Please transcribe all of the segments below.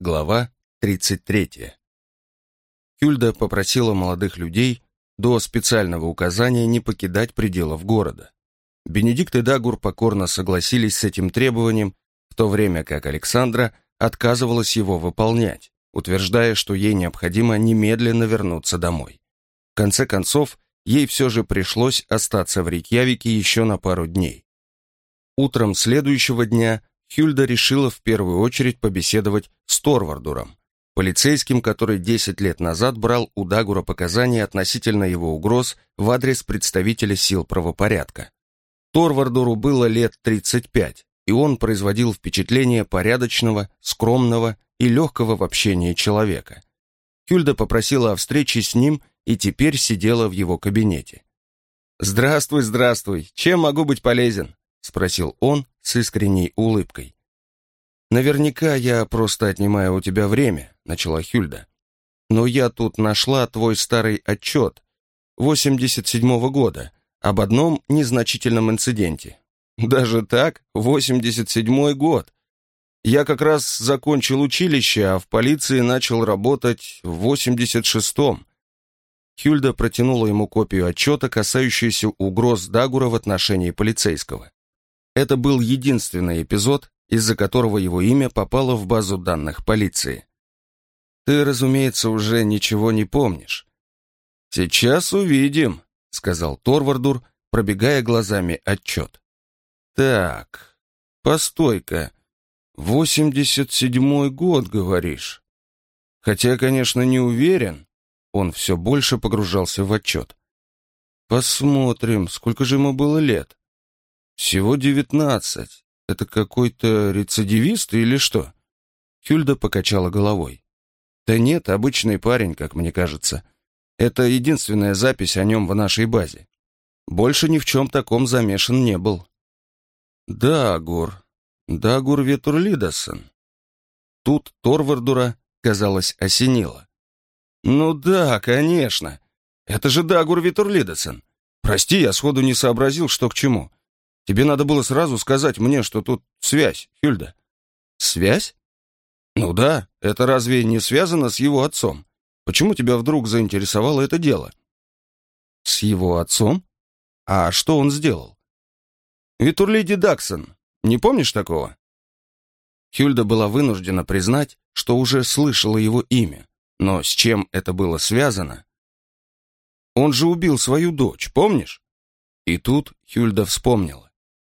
Глава 33. Хюльда попросила молодых людей до специального указания не покидать пределов города. Бенедикт и Дагур покорно согласились с этим требованием, в то время как Александра отказывалась его выполнять, утверждая, что ей необходимо немедленно вернуться домой. В конце концов, ей все же пришлось остаться в Рейкьявике еще на пару дней. Утром следующего дня Хюльда решила в первую очередь побеседовать с Торвардуром, полицейским, который 10 лет назад брал у Дагура показания относительно его угроз в адрес представителя сил правопорядка. Торвардуру было лет 35, и он производил впечатление порядочного, скромного и легкого в общении человека. Хюльда попросила о встрече с ним и теперь сидела в его кабинете. «Здравствуй, здравствуй! Чем могу быть полезен?» — спросил он с искренней улыбкой. «Наверняка я просто отнимаю у тебя время», — начала Хюльда. «Но я тут нашла твой старый отчет 87-го года об одном незначительном инциденте. Даже так? 87-й год. Я как раз закончил училище, а в полиции начал работать в 86-м. Хюльда протянула ему копию отчета, касающуюся угроз Дагура в отношении полицейского. Это был единственный эпизод, из-за которого его имя попало в базу данных полиции. Ты, разумеется, уже ничего не помнишь. Сейчас увидим, сказал Торвардур, пробегая глазами отчет. Так, постой-ка. Восемьдесят седьмой год, говоришь? Хотя, конечно, не уверен. Он все больше погружался в отчет. Посмотрим, сколько же ему было лет. «Всего девятнадцать. Это какой-то рецидивист или что?» Хюльда покачала головой. «Да нет, обычный парень, как мне кажется. Это единственная запись о нем в нашей базе. Больше ни в чем таком замешан не был». «Дагур. Дагур Ветурлидосон». Тут Торвардура, казалось, осенило. «Ну да, конечно. Это же Дагур Витурлидосон. Прости, я сходу не сообразил, что к чему. Тебе надо было сразу сказать мне, что тут связь, Хюльда». «Связь?» «Ну да, это разве не связано с его отцом? Почему тебя вдруг заинтересовало это дело?» «С его отцом? А что он сделал?» «Витурлиди Даксон. Не помнишь такого?» Хюльда была вынуждена признать, что уже слышала его имя, но с чем это было связано? «Он же убил свою дочь, помнишь?» И тут Хюльда вспомнила.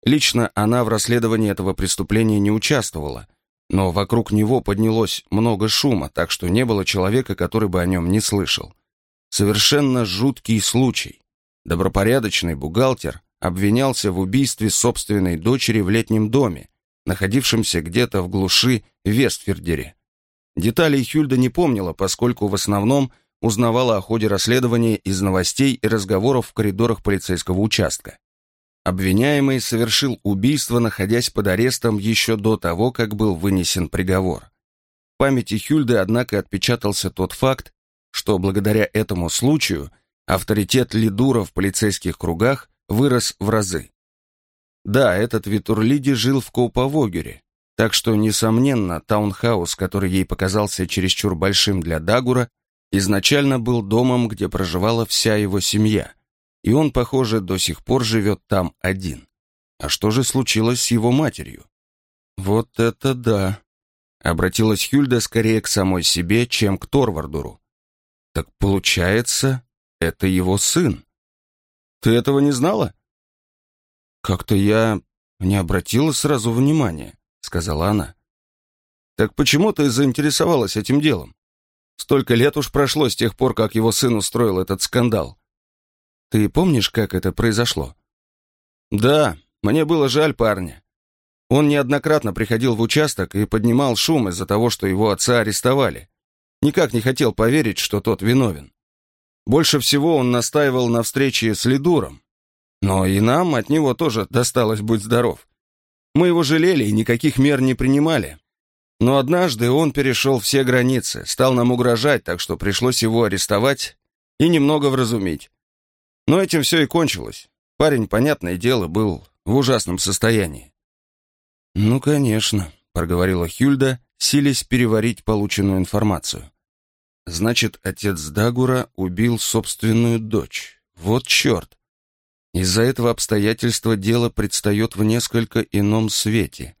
Лично она в расследовании этого преступления не участвовала, но вокруг него поднялось много шума, так что не было человека, который бы о нем не слышал. Совершенно жуткий случай. Добропорядочный бухгалтер обвинялся в убийстве собственной дочери в летнем доме, находившемся где-то в глуши Вестфердере. Деталей Хюльда не помнила, поскольку в основном узнавала о ходе расследования из новостей и разговоров в коридорах полицейского участка. Обвиняемый совершил убийство, находясь под арестом еще до того, как был вынесен приговор. В памяти Хюльды, однако, отпечатался тот факт, что благодаря этому случаю авторитет Лидура в полицейских кругах вырос в разы. Да, этот Витурлиди жил в Коуповогере, так что, несомненно, таунхаус, который ей показался чересчур большим для Дагура, изначально был домом, где проживала вся его семья – и он, похоже, до сих пор живет там один. А что же случилось с его матерью? Вот это да! Обратилась Хюльда скорее к самой себе, чем к Торвардуру. Так получается, это его сын. Ты этого не знала? Как-то я не обратила сразу внимания, сказала она. Так почему ты заинтересовалась этим делом? Столько лет уж прошло с тех пор, как его сын устроил этот скандал. Ты помнишь, как это произошло?» «Да, мне было жаль парня. Он неоднократно приходил в участок и поднимал шум из-за того, что его отца арестовали. Никак не хотел поверить, что тот виновен. Больше всего он настаивал на встрече с Лидуром. Но и нам от него тоже досталось быть здоров. Мы его жалели и никаких мер не принимали. Но однажды он перешел все границы, стал нам угрожать, так что пришлось его арестовать и немного вразумить. Но этим все и кончилось. Парень, понятное дело, был в ужасном состоянии. «Ну, конечно», — проговорила Хюльда, сились переварить полученную информацию. Значит, отец Дагура убил собственную дочь. Вот черт! Из-за этого обстоятельства дело предстает в несколько ином свете.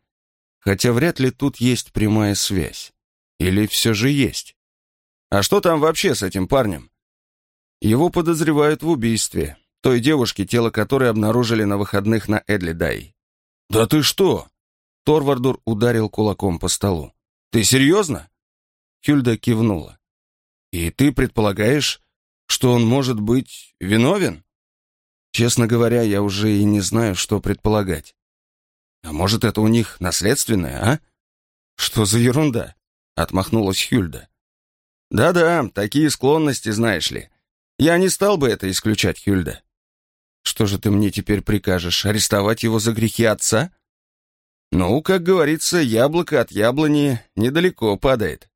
Хотя вряд ли тут есть прямая связь. Или все же есть? А что там вообще с этим парнем? Его подозревают в убийстве. Той девушки, тело которой обнаружили на выходных на Эдлидай. «Да ты что?» Торвардур ударил кулаком по столу. «Ты серьезно?» Хюльда кивнула. «И ты предполагаешь, что он может быть виновен?» «Честно говоря, я уже и не знаю, что предполагать. А может, это у них наследственное, а?» «Что за ерунда?» — отмахнулась Хюльда. «Да-да, такие склонности, знаешь ли. Я не стал бы это исключать, Хюльда». «Что же ты мне теперь прикажешь, арестовать его за грехи отца?» «Ну, как говорится, яблоко от яблони недалеко падает».